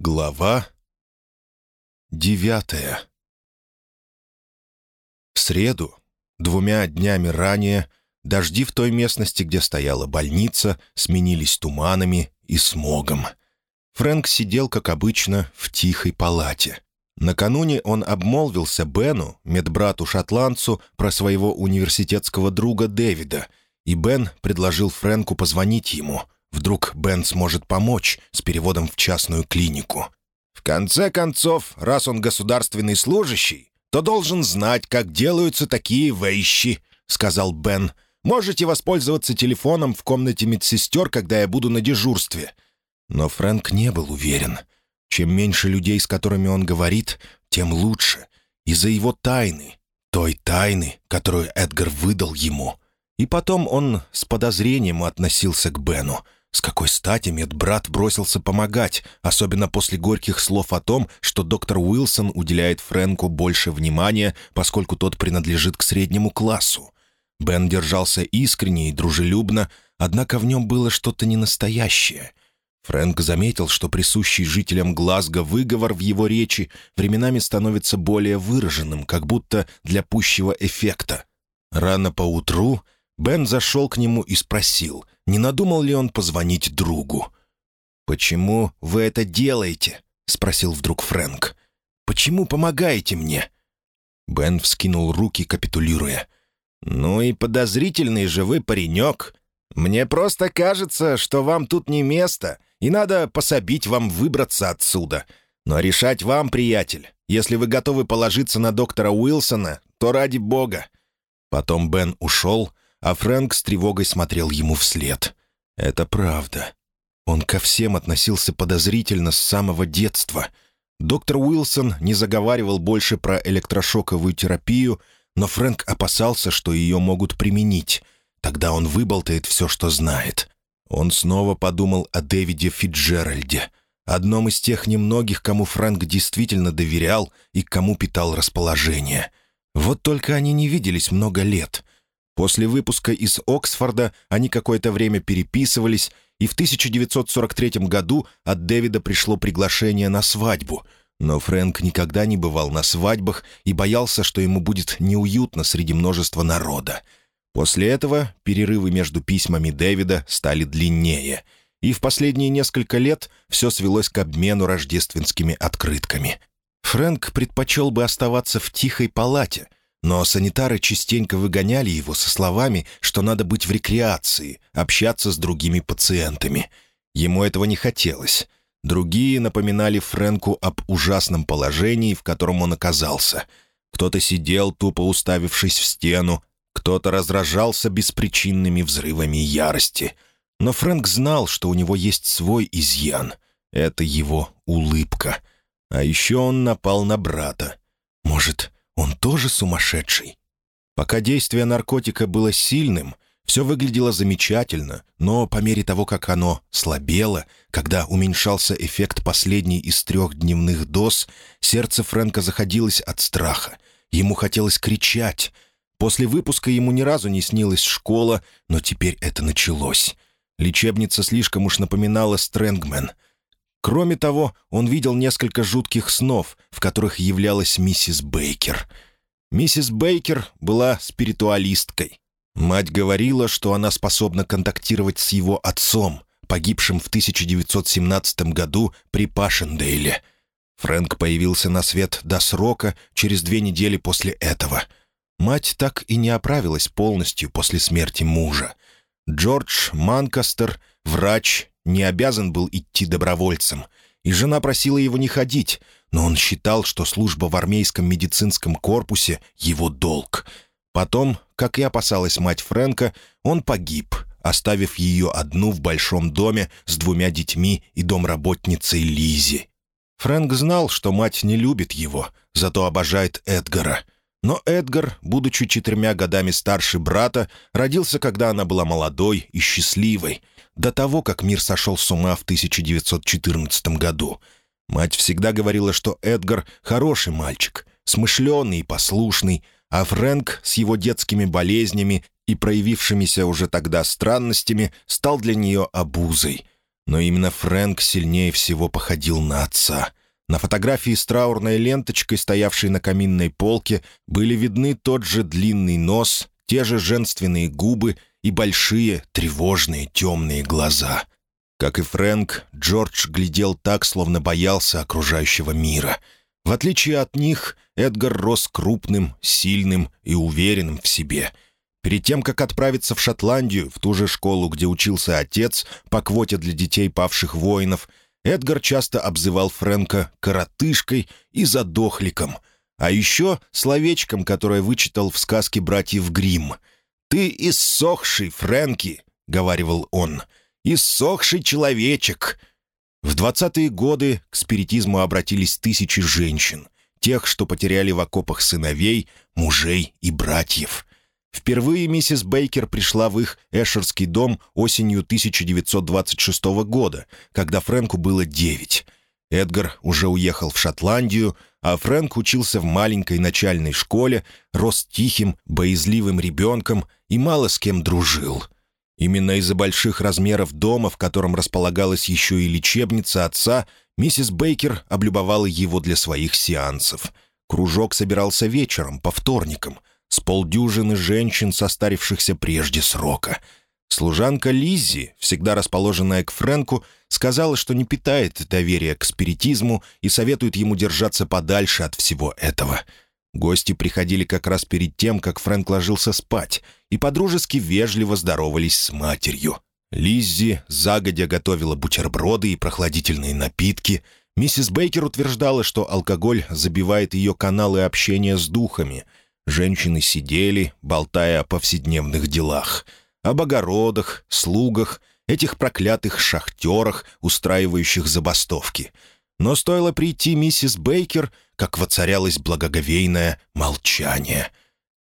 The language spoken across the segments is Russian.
Глава девятая В среду, двумя днями ранее, дожди в той местности, где стояла больница, сменились туманами и смогом. Фрэнк сидел, как обычно, в тихой палате. Накануне он обмолвился Бену, медбрату-шотландцу, про своего университетского друга Дэвида, и Бен предложил Фрэнку позвонить ему — Вдруг Бен сможет помочь с переводом в частную клинику. В конце концов, раз он государственный служащий, то должен знать, как делаются такие вещи», — сказал Бен. «Можете воспользоваться телефоном в комнате медсестер, когда я буду на дежурстве». Но Фрэнк не был уверен. Чем меньше людей, с которыми он говорит, тем лучше. Из-за его тайны, той тайны, которую Эдгар выдал ему. И потом он с подозрением относился к Бену. С какой стати медбрат бросился помогать, особенно после горьких слов о том, что доктор Уилсон уделяет Фрэнку больше внимания, поскольку тот принадлежит к среднему классу. Бен держался искренне и дружелюбно, однако в нем было что-то ненастоящее. Фрэнк заметил, что присущий жителям Глазго выговор в его речи временами становится более выраженным, как будто для пущего эффекта. Рано поутру Бен зашел к нему и спросил, не надумал ли он позвонить другу. «Почему вы это делаете?» — спросил вдруг Фрэнк. «Почему помогаете мне?» Бен вскинул руки, капитулируя. «Ну и подозрительный же вы паренек. Мне просто кажется, что вам тут не место, и надо пособить вам выбраться отсюда. Но решать вам, приятель. Если вы готовы положиться на доктора Уилсона, то ради бога». Потом Бен ушел, а Фрэнк с тревогой смотрел ему вслед. «Это правда. Он ко всем относился подозрительно с самого детства. Доктор Уилсон не заговаривал больше про электрошоковую терапию, но Фрэнк опасался, что ее могут применить. Тогда он выболтает все, что знает. Он снова подумал о Дэвиде Фитджеральде, одном из тех немногих, кому Фрэнк действительно доверял и кому питал расположение. Вот только они не виделись много лет — После выпуска из Оксфорда они какое-то время переписывались, и в 1943 году от Дэвида пришло приглашение на свадьбу. Но Фрэнк никогда не бывал на свадьбах и боялся, что ему будет неуютно среди множества народа. После этого перерывы между письмами Дэвида стали длиннее, и в последние несколько лет все свелось к обмену рождественскими открытками. Фрэнк предпочел бы оставаться в тихой палате — но санитары частенько выгоняли его со словами, что надо быть в рекреации, общаться с другими пациентами. Ему этого не хотелось. Другие напоминали Фрэнку об ужасном положении, в котором он оказался. Кто-то сидел, тупо уставившись в стену, кто-то раздражался беспричинными взрывами ярости. Но Фрэнк знал, что у него есть свой изъян. Это его улыбка. А еще он напал на брата. Может, он тоже сумасшедший? Пока действие наркотика было сильным, все выглядело замечательно, но по мере того, как оно слабело, когда уменьшался эффект последней из трех дневных доз, сердце Фрэнка заходилось от страха. Ему хотелось кричать. После выпуска ему ни разу не снилась школа, но теперь это началось. Лечебница слишком уж напоминала Стрэнгмен — Кроме того, он видел несколько жутких снов, в которых являлась миссис Бейкер. Миссис Бейкер была спиритуалисткой. Мать говорила, что она способна контактировать с его отцом, погибшим в 1917 году при Пашендейле. Фрэнк появился на свет до срока через две недели после этого. Мать так и не оправилась полностью после смерти мужа. Джордж Манкастер, врач, не обязан был идти добровольцем, и жена просила его не ходить, но он считал, что служба в армейском медицинском корпусе — его долг. Потом, как и опасалась мать Фрэнка, он погиб, оставив ее одну в большом доме с двумя детьми и домработницей Лизи. Фрэнк знал, что мать не любит его, зато обожает Эдгара. Но Эдгар, будучи четырьмя годами старше брата, родился, когда она была молодой и счастливой — до того, как мир сошел с ума в 1914 году. Мать всегда говорила, что Эдгар — хороший мальчик, смышленый и послушный, а Фрэнк с его детскими болезнями и проявившимися уже тогда странностями стал для нее обузой. Но именно Фрэнк сильнее всего походил на отца. На фотографии с траурной ленточкой, стоявшей на каминной полке, были видны тот же длинный нос, те же женственные губы и большие, тревожные, темные глаза. Как и Фрэнк, Джордж глядел так, словно боялся окружающего мира. В отличие от них, Эдгар рос крупным, сильным и уверенным в себе — Перед тем, как отправиться в Шотландию, в ту же школу, где учился отец, по квоте для детей павших воинов, Эдгар часто обзывал Фрэнка «коротышкой» и «задохликом», а еще словечком, которое вычитал в сказке братьев Гримм. «Ты иссохший, Фрэнки», — говаривал он, — «иссохший человечек». В двадцатые годы к спиритизму обратились тысячи женщин, тех, что потеряли в окопах сыновей, мужей и братьев — Впервые миссис Бейкер пришла в их Эшерский дом осенью 1926 года, когда Фрэнку было девять. Эдгар уже уехал в Шотландию, а Фрэнк учился в маленькой начальной школе, рос тихим, боязливым ребенком и мало с кем дружил. Именно из-за больших размеров дома, в котором располагалась еще и лечебница отца, миссис Бейкер облюбовала его для своих сеансов. Кружок собирался вечером, по вторникам — с полдюжины женщин, состарившихся прежде срока. Служанка Лиззи, всегда расположенная к Фрэнку, сказала, что не питает доверия к спиритизму и советует ему держаться подальше от всего этого. Гости приходили как раз перед тем, как Фрэнк ложился спать, и подружески вежливо здоровались с матерью. Лиззи загодя готовила бутерброды и прохладительные напитки. Миссис Бейкер утверждала, что алкоголь забивает ее каналы общения с духами — Женщины сидели, болтая о повседневных делах, об огородах, слугах, этих проклятых шахтерах, устраивающих забастовки. Но стоило прийти миссис Бейкер, как воцарялось благоговейное молчание.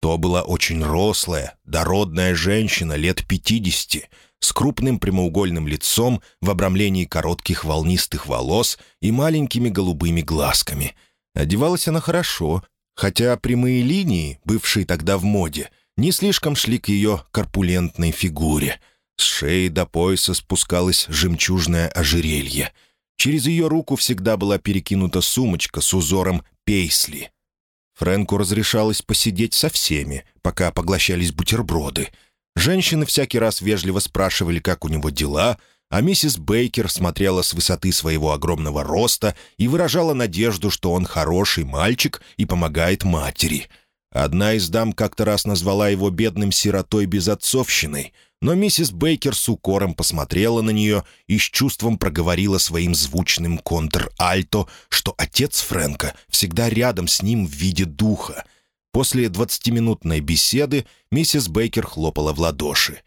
То была очень рослая, дородная женщина лет пятидесяти, с крупным прямоугольным лицом в обрамлении коротких волнистых волос и маленькими голубыми глазками. Одевалась она хорошо, хотя прямые линии, бывшие тогда в моде, не слишком шли к ее корпулентной фигуре. С шеи до пояса спускалось жемчужное ожерелье. Через ее руку всегда была перекинута сумочка с узором пейсли. Фрэнку разрешалось посидеть со всеми, пока поглощались бутерброды. Женщины всякий раз вежливо спрашивали, как у него дела — а миссис Бейкер смотрела с высоты своего огромного роста и выражала надежду, что он хороший мальчик и помогает матери. Одна из дам как-то раз назвала его бедным сиротой безотцовщиной, но миссис Бейкер с укором посмотрела на нее и с чувством проговорила своим звучным контр-альто, что отец Фрэнка всегда рядом с ним в виде духа. После двадцатиминутной беседы миссис Бейкер хлопала в ладоши.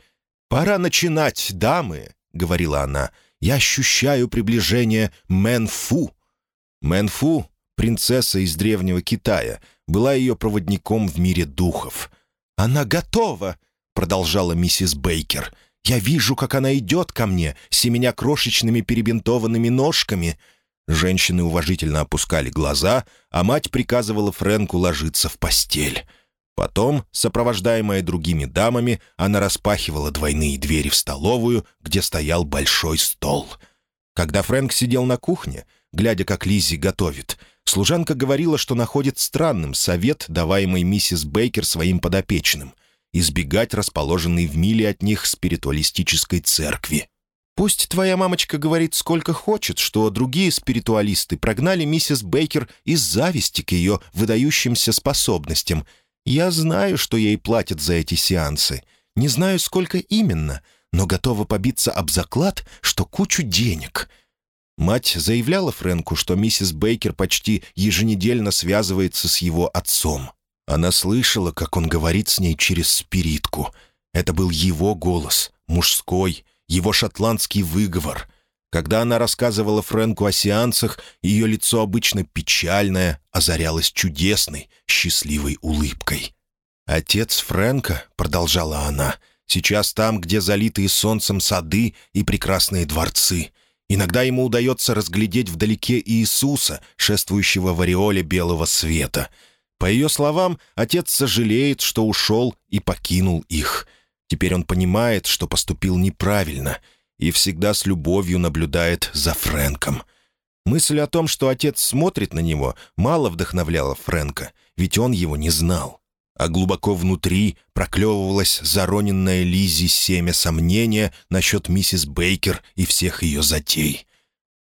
«Пора начинать, дамы!» говорила она, — «я ощущаю приближение Мэнфу». Мэнфу, принцесса из древнего Китая, была ее проводником в мире духов. «Она готова!» — продолжала миссис Бейкер. «Я вижу, как она идет ко мне, семеня крошечными перебинтованными ножками». Женщины уважительно опускали глаза, а мать приказывала Фрэнку ложиться в постель. Потом, сопровождаемая другими дамами, она распахивала двойные двери в столовую, где стоял большой стол. Когда Фрэнк сидел на кухне, глядя, как Лиззи готовит, служанка говорила, что находит странным совет, даваемый миссис Бейкер своим подопечным — избегать расположенной в миле от них спиритуалистической церкви. Пусть твоя мамочка говорит сколько хочет, что другие спиритуалисты прогнали миссис Бейкер из зависти к ее выдающимся способностям — я знаю, что ей платят за эти сеансы. Не знаю, сколько именно, но готова побиться об заклад, что кучу денег». Мать заявляла Фрэнку, что миссис Бейкер почти еженедельно связывается с его отцом. Она слышала, как он говорит с ней через спиритку. Это был его голос, мужской, его шотландский выговор — когда она рассказывала Фрэнку о сеансах, ее лицо обычно печальное озарялось чудесной, счастливой улыбкой. «Отец Фрэнка», — продолжала она, — «сейчас там, где залитые солнцем сады и прекрасные дворцы. Иногда ему удается разглядеть вдалеке Иисуса, шествующего в ореоле белого света. По ее словам, отец сожалеет, что ушел и покинул их. Теперь он понимает, что поступил неправильно — и всегда с любовью наблюдает за Фрэнком. Мысль о том, что отец смотрит на него, мало вдохновляла Фрэнка, ведь он его не знал. А глубоко внутри проклевывалось зароненное Лизи семя сомнения насчет миссис Бейкер и всех ее затей.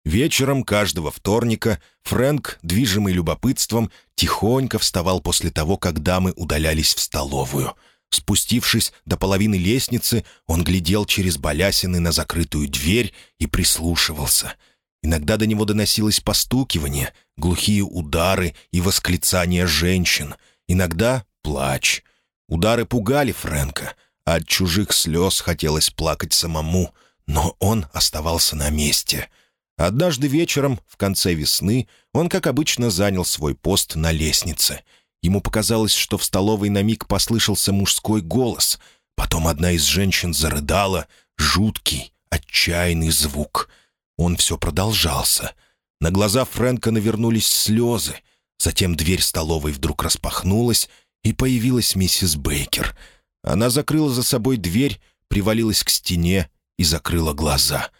Вечером каждого вторника Фрэнк, движимый любопытством, тихонько вставал после того, как дамы удалялись в столовую. Спустившись до половины лестницы, он глядел через балясины на закрытую дверь и прислушивался. Иногда до него доносилось постукивание, глухие удары и восклицания женщин. Иногда плач. Удары пугали Фрэнка, а от чужих слез хотелось плакать самому, но он оставался на месте — Однажды вечером, в конце весны, он, как обычно, занял свой пост на лестнице. Ему показалось, что в столовой на миг послышался мужской голос. Потом одна из женщин зарыдала. Жуткий, отчаянный звук. Он все продолжался. На глаза Фрэнка навернулись слезы. Затем дверь столовой вдруг распахнулась, и появилась миссис Бейкер. Она закрыла за собой дверь, привалилась к стене и закрыла глаза —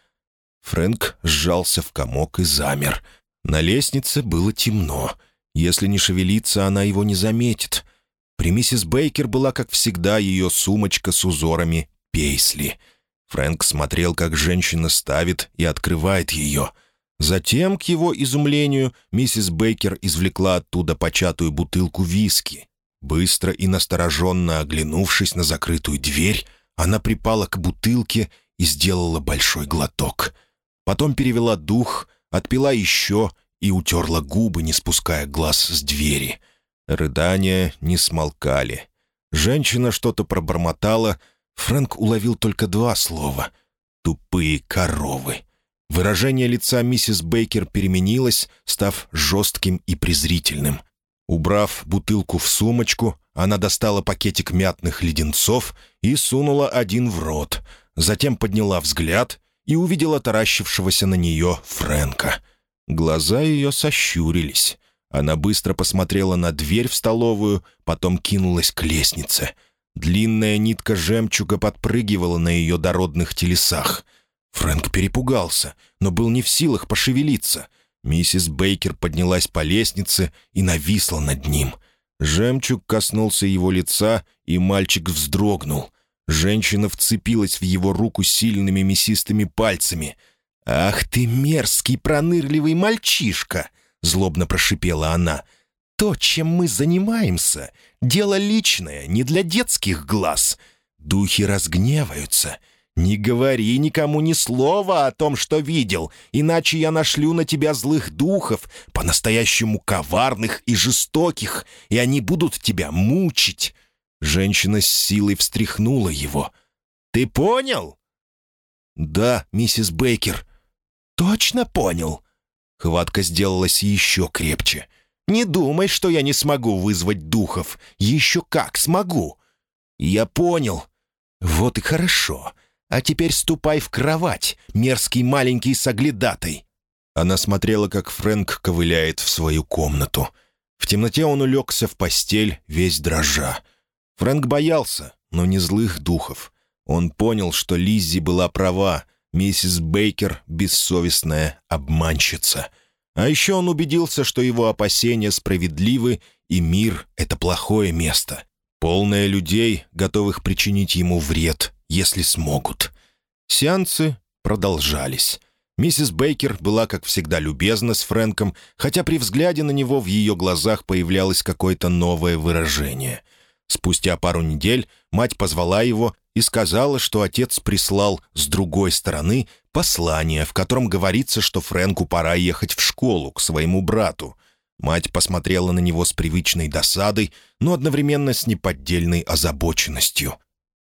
Фрэнк сжался в комок и замер. На лестнице было темно. Если не шевелиться, она его не заметит. При миссис Бейкер была, как всегда, ее сумочка с узорами пейсли. Фрэнк смотрел, как женщина ставит и открывает ее. Затем, к его изумлению, миссис Бейкер извлекла оттуда початую бутылку виски. Быстро и настороженно оглянувшись на закрытую дверь, она припала к бутылке и сделала большой глоток — Потом перевела дух, отпила еще и утерла губы, не спуская глаз с двери. Рыдания не смолкали. Женщина что-то пробормотала. Фрэнк уловил только два слова — «тупые коровы». Выражение лица миссис Бейкер переменилось, став жестким и презрительным. Убрав бутылку в сумочку, она достала пакетик мятных леденцов и сунула один в рот. Затем подняла взгляд и увидела таращившегося на нее Фрэнка. Глаза ее сощурились. Она быстро посмотрела на дверь в столовую, потом кинулась к лестнице. Длинная нитка жемчуга подпрыгивала на ее дородных телесах. Фрэнк перепугался, но был не в силах пошевелиться. Миссис Бейкер поднялась по лестнице и нависла над ним. Жемчуг коснулся его лица, и мальчик вздрогнул. Женщина вцепилась в его руку сильными мясистыми пальцами. «Ах ты мерзкий, пронырливый мальчишка!» — злобно прошипела она. «То, чем мы занимаемся, дело личное, не для детских глаз. Духи разгневаются. Не говори никому ни слова о том, что видел, иначе я нашлю на тебя злых духов, по-настоящему коварных и жестоких, и они будут тебя мучить. Женщина с силой встряхнула его. «Ты понял?» «Да, миссис Бейкер». «Точно понял?» Хватка сделалась еще крепче. «Не думай, что я не смогу вызвать духов. Еще как смогу!» «Я понял. Вот и хорошо. А теперь ступай в кровать, мерзкий маленький соглядатый». Она смотрела, как Фрэнк ковыляет в свою комнату. В темноте он улегся в постель, весь дрожа. Фрэнк боялся, но не злых духов. Он понял, что Лиззи была права, миссис Бейкер — бессовестная обманщица. А еще он убедился, что его опасения справедливы, и мир — это плохое место, полное людей, готовых причинить ему вред, если смогут. Сеансы продолжались. Миссис Бейкер была, как всегда, любезна с Фрэнком, хотя при взгляде на него в ее глазах появлялось какое-то новое выражение — Спустя пару недель мать позвала его и сказала, что отец прислал с другой стороны послание, в котором говорится, что Фрэнку пора ехать в школу к своему брату. Мать посмотрела на него с привычной досадой, но одновременно с неподдельной озабоченностью.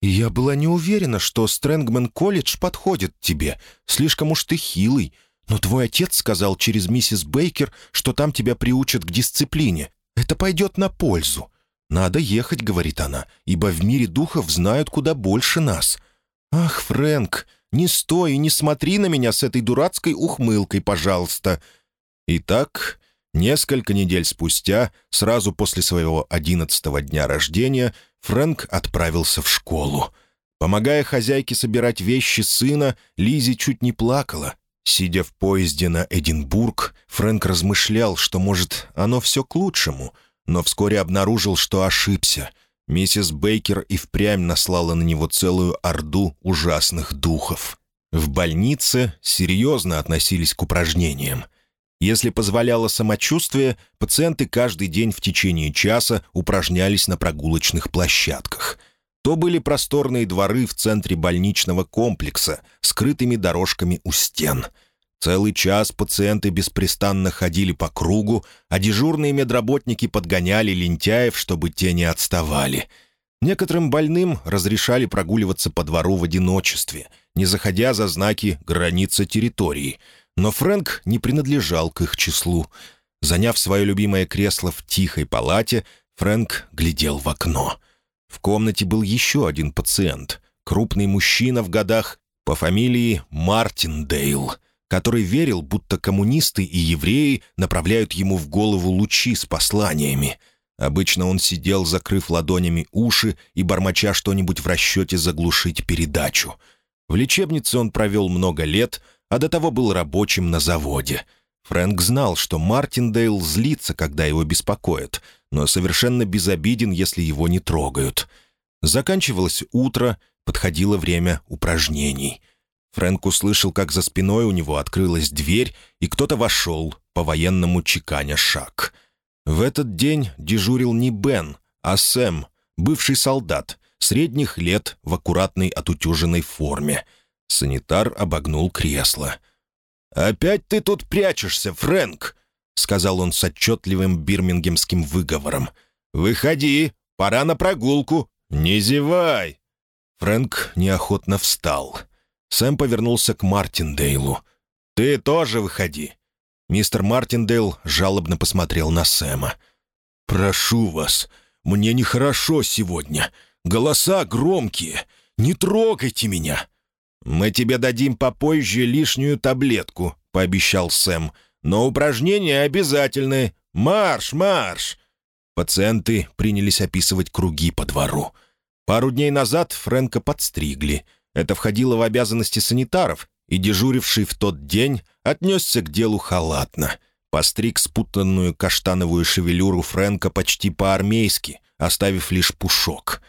«Я была не уверена, что Стрэнгмен колледж подходит тебе. Слишком уж ты хилый. Но твой отец сказал через миссис Бейкер, что там тебя приучат к дисциплине. Это пойдет на пользу. «Надо ехать», — говорит она, «ибо в мире духов знают куда больше нас». «Ах, Фрэнк, не стой и не смотри на меня с этой дурацкой ухмылкой, пожалуйста». Итак, несколько недель спустя, сразу после своего одиннадцатого дня рождения, Фрэнк отправился в школу. Помогая хозяйке собирать вещи сына, Лизи чуть не плакала. Сидя в поезде на Эдинбург, Фрэнк размышлял, что, может, оно все к лучшему, но вскоре обнаружил, что ошибся. Миссис Бейкер и впрямь наслала на него целую орду ужасных духов. В больнице серьезно относились к упражнениям. Если позволяло самочувствие, пациенты каждый день в течение часа упражнялись на прогулочных площадках. То были просторные дворы в центре больничного комплекса, скрытыми дорожками у стен. Целый час пациенты беспрестанно ходили по кругу, а дежурные медработники подгоняли лентяев, чтобы те не отставали. Некоторым больным разрешали прогуливаться по двору в одиночестве, не заходя за знаки «граница территории», но Фрэнк не принадлежал к их числу. Заняв свое любимое кресло в тихой палате, Фрэнк глядел в окно. В комнате был еще один пациент, крупный мужчина в годах по фамилии Мартин Дейл, который верил, будто коммунисты и евреи направляют ему в голову лучи с посланиями. Обычно он сидел, закрыв ладонями уши и бормоча что-нибудь в расчете заглушить передачу. В лечебнице он провел много лет, а до того был рабочим на заводе. Фрэнк знал, что Мартин Дейл злится, когда его беспокоят — но совершенно безобиден, если его не трогают. Заканчивалось утро, подходило время упражнений. Фрэнк услышал, как за спиной у него открылась дверь, и кто-то вошел, по-военному чеканя шаг. В этот день дежурил не Бен, а Сэм, бывший солдат, средних лет в аккуратной отутюженной форме. Санитар обогнул кресло. «Опять ты тут прячешься, Фрэнк?» — сказал он с отчетливым бирмингемским выговором. «Выходи, пора на прогулку. Не зевай!» Фрэнк неохотно встал. Сэм повернулся к Мартиндейлу. «Ты тоже выходи!» Мистер Мартиндейл жалобно посмотрел на Сэма. «Прошу вас, мне нехорошо сегодня. Голоса громкие. Не трогайте меня!» «Мы тебе дадим попозже лишнюю таблетку», — пообещал Сэм. Но упражнения обязательны. Марш, марш!» Пациенты принялись описывать круги по двору. Пару дней назад Фрэнка подстригли. Это входило в обязанности санитаров, и дежуривший в тот день отнесся к делу халатно. Постриг спутанную каштановую шевелюру Фрэнка почти по-армейски, оставив лишь пушок.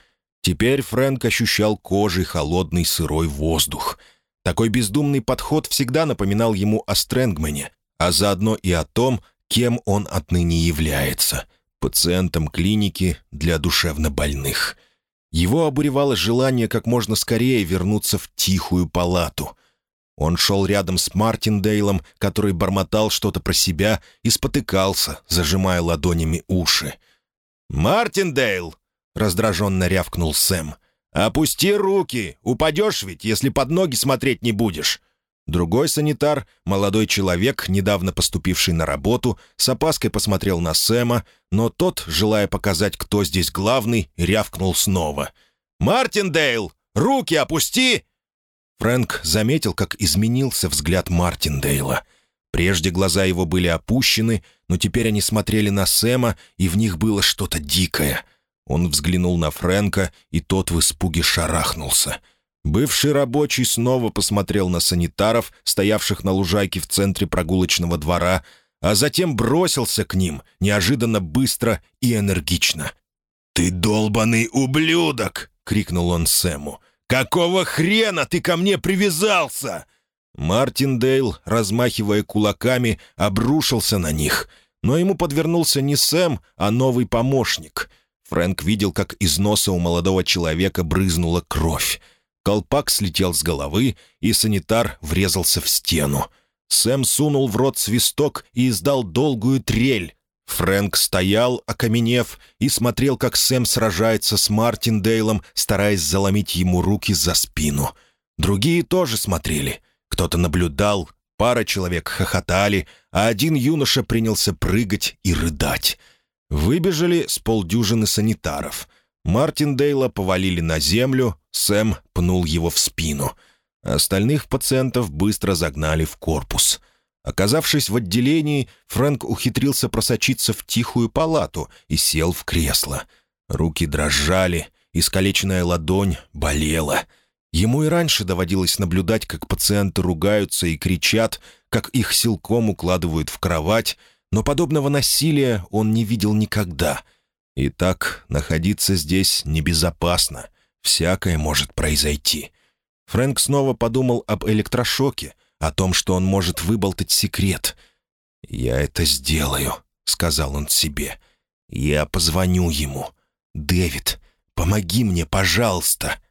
Теперь Фрэнк ощущал кожей холодный сырой воздух. Такой бездумный подход всегда напоминал ему о Стрэнгмане, а заодно и о том, кем он отныне является — пациентом клиники для душевнобольных. Его обуревало желание как можно скорее вернуться в тихую палату. Он шел рядом с Мартиндейлом, который бормотал что-то про себя и спотыкался, зажимая ладонями уши. «Мартиндейл!» — раздраженно рявкнул Сэм. «Опусти руки! Упадешь ведь, если под ноги смотреть не будешь!» Другой санитар, молодой человек, недавно поступивший на работу, с опаской посмотрел на Сэма, но тот, желая показать, кто здесь главный, рявкнул снова. «Мартиндейл, руки опусти!» Фрэнк заметил, как изменился взгляд Мартиндейла. Прежде глаза его были опущены, но теперь они смотрели на Сэма, и в них было что-то дикое. Он взглянул на Фрэнка, и тот в испуге шарахнулся — Бывший рабочий снова посмотрел на санитаров, стоявших на лужайке в центре прогулочного двора, а затем бросился к ним, неожиданно быстро и энергично. «Ты долбаный ублюдок!» — крикнул он Сэму. «Какого хрена ты ко мне привязался?» Мартин Дейл, размахивая кулаками, обрушился на них. Но ему подвернулся не Сэм, а новый помощник. Фрэнк видел, как из носа у молодого человека брызнула кровь. Колпак слетел с головы, и санитар врезался в стену. Сэм сунул в рот свисток и издал долгую трель. Фрэнк стоял, окаменев, и смотрел, как Сэм сражается с Мартиндейлом, стараясь заломить ему руки за спину. Другие тоже смотрели. Кто-то наблюдал, пара человек хохотали, а один юноша принялся прыгать и рыдать. Выбежали с полдюжины санитаров — Мартин Дейла повалили на землю, Сэм пнул его в спину. Остальных пациентов быстро загнали в корпус. Оказавшись в отделении, Фрэнк ухитрился просочиться в тихую палату и сел в кресло. Руки дрожали, искалеченная ладонь болела. Ему и раньше доводилось наблюдать, как пациенты ругаются и кричат, как их силком укладывают в кровать, но подобного насилия он не видел никогда. И так находиться здесь небезопасно. Всякое может произойти. Фрэнк снова подумал об электрошоке, о том, что он может выболтать секрет. «Я это сделаю», — сказал он себе. «Я позвоню ему. Дэвид, помоги мне, пожалуйста».